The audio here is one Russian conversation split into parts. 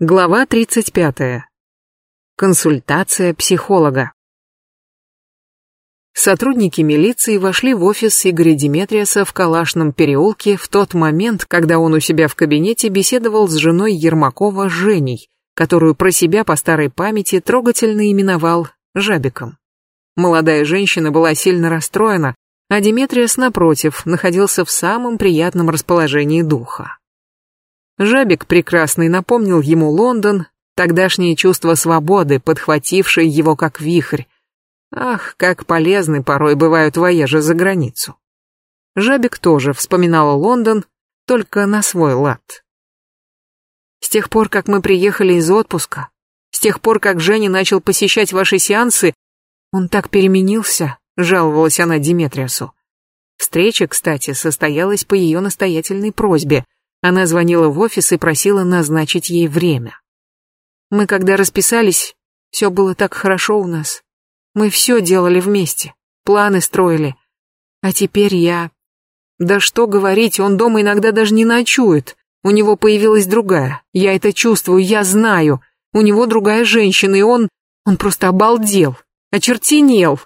Глава 35. Консультация психолога. Сотрудники милиции вошли в офис Игоря Диметриаса в Калашном переулке в тот момент, когда он у себя в кабинете беседовал с женой Ермакова Женей, которую про себя по старой памяти трогательно именовал Жабиком. Молодая женщина была сильно расстроена, а Диметриас, напротив, находился в самом приятном расположении духа. Жабик прекрасный напомнил ему Лондон, тогдашнее чувство свободы, подхватившее его как вихрь. Ах, как полезны порой бывают вояжи за границу. Жабик тоже вспоминал Лондон, только на свой лад. С тех пор, как мы приехали из отпуска, с тех пор, как Женя начал посещать ваши сеансы, он так переменился, жаловалась она Диметриасу. Встреча, кстати, состоялась по ее настоятельной просьбе, она звонила в офис и просила назначить ей время. Мы когда расписались, все было так хорошо у нас. Мы все делали вместе, планы строили. А теперь я... Да что говорить, он дома иногда даже не ночует. У него появилась другая. Я это чувствую, я знаю. У него другая женщина, и он... Он просто обалдел, очертенел.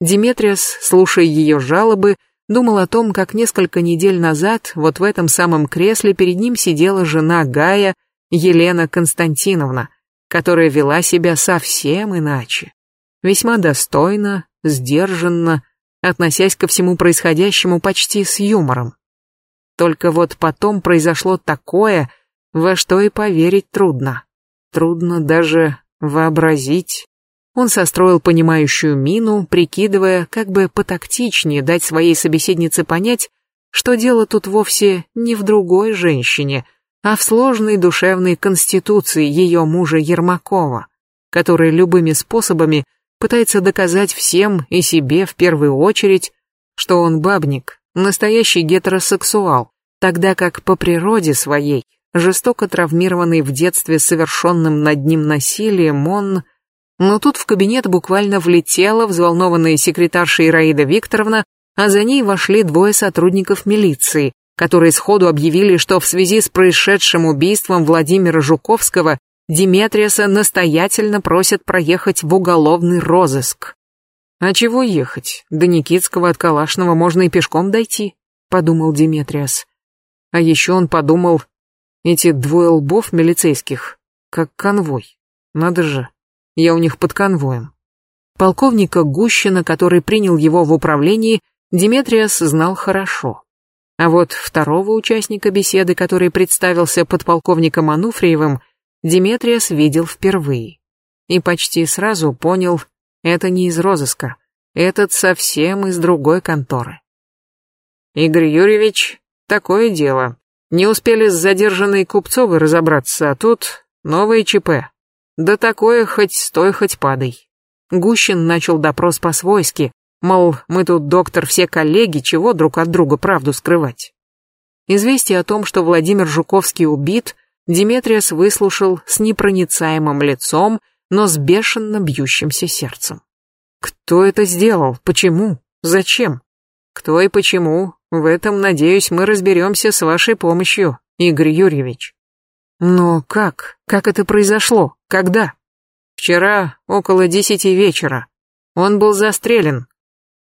Диметриас, слушая ее жалобы, думал о том, как несколько недель назад вот в этом самом кресле перед ним сидела жена Гая, Елена Константиновна, которая вела себя совсем иначе. Весьма достойно, сдержанно, относясь ко всему происходящему почти с юмором. Только вот потом произошло такое, во что и поверить трудно. Трудно даже вообразить. Он состроил понимающую мину, прикидывая, как бы потактичнее дать своей собеседнице понять, что дело тут вовсе не в другой женщине, а в сложной душевной конституции ее мужа Ермакова, который любыми способами пытается доказать всем и себе в первую очередь, что он бабник, настоящий гетеросексуал, тогда как по природе своей, жестоко травмированный в детстве совершенным над ним насилием, он но тут в кабинет буквально влетела взволнованная секретарша Ираида Викторовна, а за ней вошли двое сотрудников милиции, которые сходу объявили, что в связи с происшедшим убийством Владимира Жуковского Диметриаса настоятельно просят проехать в уголовный розыск. «А чего ехать? До Никитского от Калашного можно и пешком дойти», — подумал Диметриас. А еще он подумал, эти двое лбов милицейских, как конвой. Надо же, я у них под конвоем. Полковника Гущина, который принял его в управлении, Диметриас знал хорошо. А вот второго участника беседы, который представился подполковником Ануфриевым, Диметриас видел впервые. И почти сразу понял, это не из розыска, этот совсем из другой конторы. Игорь Юрьевич, такое дело. Не успели с задержанной Купцовой разобраться, а тут новое ЧП. Да такое хоть стой, хоть падай. Гущин начал допрос по-свойски, мол, мы тут, доктор, все коллеги, чего друг от друга правду скрывать. Известие о том, что Владимир Жуковский убит, Диметриас выслушал с непроницаемым лицом, но с бешено бьющимся сердцем. Кто это сделал? Почему? Зачем? Кто и почему? В этом, надеюсь, мы разберемся с вашей помощью, Игорь Юрьевич. Но как? Как это произошло? Когда? Вчера, около десяти вечера. Он был застрелен.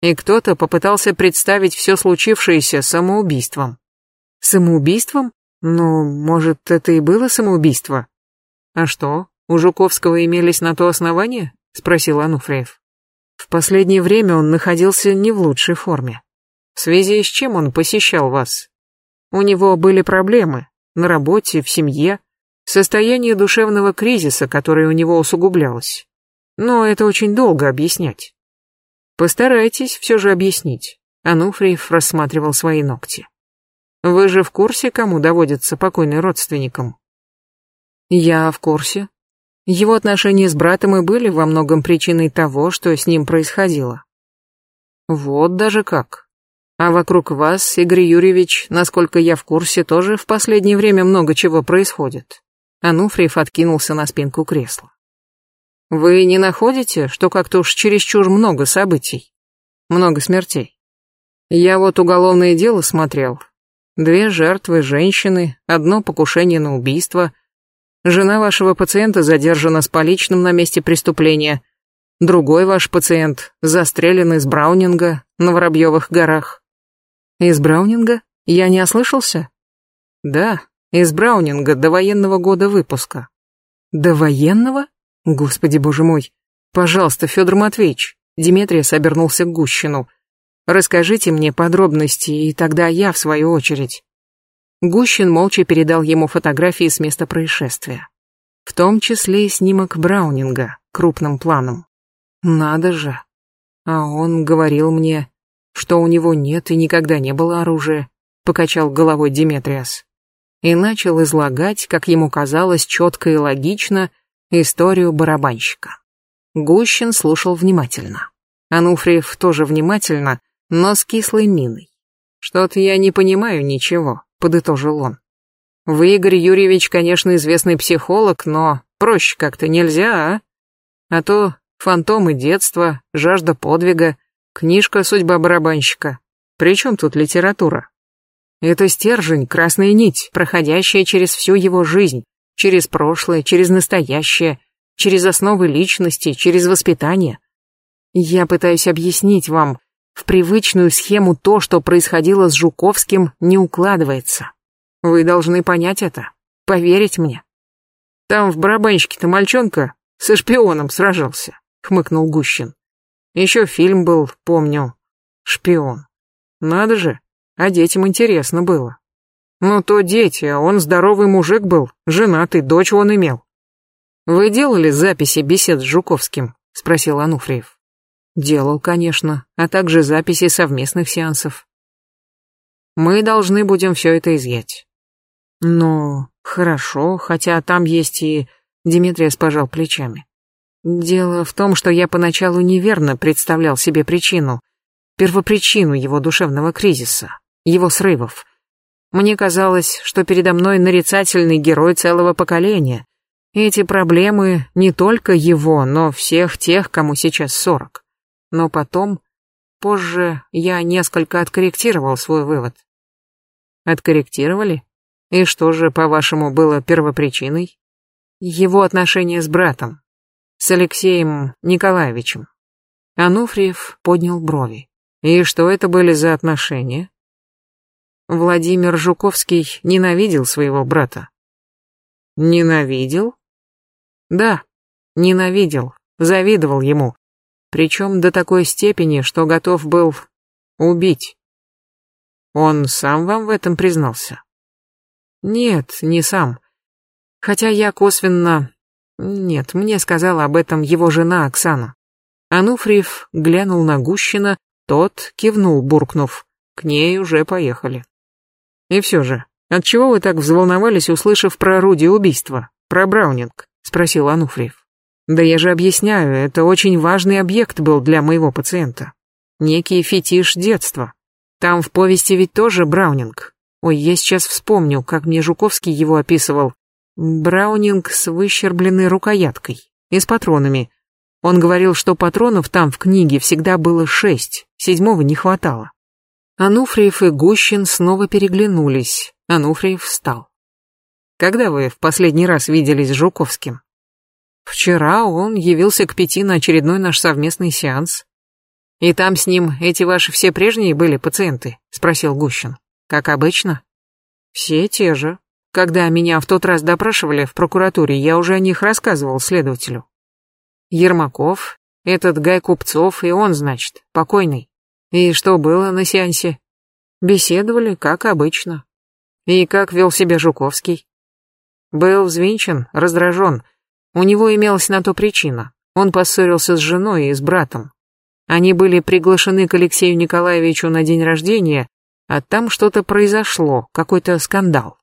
И кто-то попытался представить все случившееся самоубийством. Самоубийством? Ну, может, это и было самоубийство? А что, у Жуковского имелись на то основания? Спросил Ануфриев. В последнее время он находился не в лучшей форме. В связи с чем он посещал вас? У него были проблемы, на работе, в семье, состояние душевного кризиса, которое у него усугублялось. Но это очень долго объяснять. Постарайтесь все же объяснить. Ануфриев рассматривал свои ногти. Вы же в курсе, кому доводится покойный родственникам? Я в курсе. Его отношения с братом и были во многом причиной того, что с ним происходило. Вот даже как. А вокруг вас, Игорь Юрьевич, насколько я в курсе, тоже в последнее время много чего происходит. Ануфриев откинулся на спинку кресла. Вы не находите, что как-то уж чересчур много событий? Много смертей? Я вот уголовное дело смотрел. Две жертвы, женщины, одно покушение на убийство. Жена вашего пациента задержана с поличным на месте преступления. Другой ваш пациент застрелен из Браунинга на Воробьевых горах. Из Браунинга? Я не ослышался? Да, из Браунинга до военного года выпуска. До военного? Господи боже мой. Пожалуйста, Федор Матвеевич. Диметриас обернулся к Гущину. Расскажите мне подробности, и тогда я в свою очередь. Гущин молча передал ему фотографии с места происшествия. В том числе и снимок Браунинга, крупным планом. Надо же. А он говорил мне, что у него нет и никогда не было оружия, покачал головой Диметриас. И начал излагать, как ему казалось, четко и логично, историю барабанщика. Гущин слушал внимательно. Ануфриев тоже внимательно, но с кислой миной. «Что-то я не понимаю ничего», — подытожил он. «Вы, Игорь Юрьевич, конечно, известный психолог, но проще как-то нельзя, а? А то фантомы детства, жажда подвига, книжка «Судьба барабанщика». При чем тут литература? Это стержень, красная нить, проходящая через всю его жизнь, через прошлое, через настоящее, через основы личности, через воспитание. Я пытаюсь объяснить вам, в привычную схему то, что происходило с Жуковским, не укладывается. Вы должны понять это, поверить мне. Там в барабанщике-то мальчонка со шпионом сражался, хмыкнул Гущин. Еще фильм был, помню, шпион. Надо же, а детям интересно было. Ну то дети, а он здоровый мужик был, женатый, дочь он имел. «Вы делали записи бесед с Жуковским?» — спросил Ануфриев. «Делал, конечно, а также записи совместных сеансов. Мы должны будем все это изъять». «Ну, хорошо, хотя там есть и...» Димитриас пожал плечами. «Дело в том, что я поначалу неверно представлял себе причину, первопричину его душевного кризиса, его срывов. Мне казалось, что передо мной нарицательный герой целого поколения, эти проблемы не только его, но всех тех, кому сейчас сорок. Но потом, позже, я несколько откорректировал свой вывод. Откорректировали? И что же, по-вашему, было первопричиной? Его отношения с братом, с Алексеем Николаевичем. Ануфриев поднял брови. И что это были за отношения? Владимир Жуковский ненавидел своего брата. Ненавидел? Да, ненавидел, завидовал ему. Причем до такой степени, что готов был убить. Он сам вам в этом признался? Нет, не сам. Хотя я косвенно... Нет, мне сказала об этом его жена Оксана. Ануфриев глянул на Гущина, тот кивнул, буркнув. К ней уже поехали. И все же, отчего вы так взволновались, услышав про орудие убийства, про Браунинг? — спросил Ануфриев. «Да я же объясняю, это очень важный объект был для моего пациента. Некий фетиш детства. Там в повести ведь тоже Браунинг. Ой, я сейчас вспомню, как мне Жуковский его описывал. Браунинг с выщербленной рукояткой и с патронами. Он говорил, что патронов там в книге всегда было шесть, седьмого не хватало. Ануфриев и Гущин снова переглянулись. Ануфриев встал. Когда вы в последний раз виделись с Жуковским? Вчера он явился к пяти на очередной наш совместный сеанс. И там с ним эти ваши все прежние были пациенты? Спросил Гущин. Как обычно? Все те же. Когда меня в тот раз допрашивали в прокуратуре, я уже о них рассказывал следователю. Ермаков, этот Гай Купцов и он, значит, покойный. И что было на сеансе? Беседовали, как обычно. И как вел себя Жуковский? Был взвинчен, раздражен. У него имелась на то причина. Он поссорился с женой и с братом. Они были приглашены к Алексею Николаевичу на день рождения, а там что-то произошло, какой-то скандал.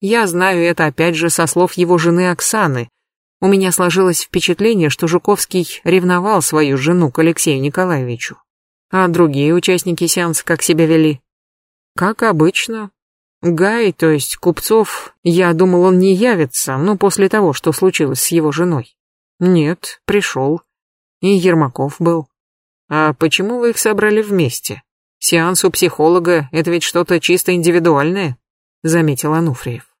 Я знаю это опять же со слов его жены Оксаны. У меня сложилось впечатление, что Жуковский ревновал свою жену к Алексею Николаевичу. А другие участники сеанса как себя вели? Как обычно, Гай, то есть Купцов, я думал, он не явится, но после того, что случилось с его женой. Нет, пришел. И Ермаков был. А почему вы их собрали вместе? Сеанс у психолога — это ведь что-то чисто индивидуальное, заметил Ануфриев.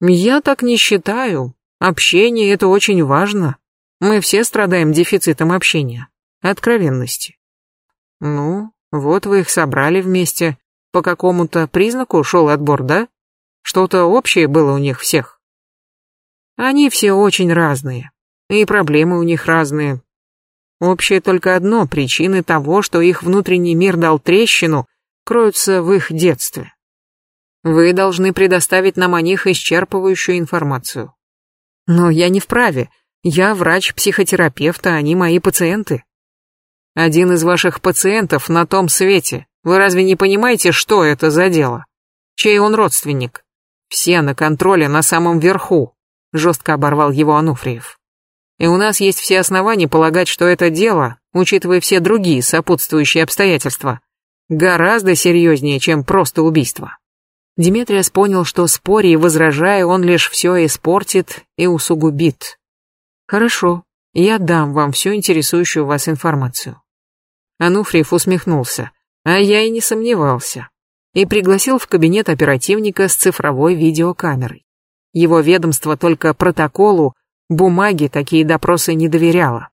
Я так не считаю. Общение — это очень важно. Мы все страдаем дефицитом общения, откровенности. Ну, вот вы их собрали вместе. По какому-то признаку шел отбор, да? Что-то общее было у них всех. Они все очень разные. И проблемы у них разные. Общее только одно, причины того, что их внутренний мир дал трещину, кроются в их детстве. Вы должны предоставить нам о них исчерпывающую информацию. Но я не вправе. Я врач-психотерапевт, а они мои пациенты. Один из ваших пациентов на том свете. Вы разве не понимаете, что это за дело? Чей он родственник? Все на контроле на самом верху, жестко оборвал его Ануфриев. И у нас есть все основания полагать, что это дело, учитывая все другие сопутствующие обстоятельства, гораздо серьезнее, чем просто убийство. Диметриас понял, что споря и возражая, он лишь все испортит и усугубит. Хорошо, я дам вам всю интересующую вас информацию. Ануфриев усмехнулся, а я и не сомневался, и пригласил в кабинет оперативника с цифровой видеокамерой. Его ведомство только протоколу, бумаге такие допросы не доверяло.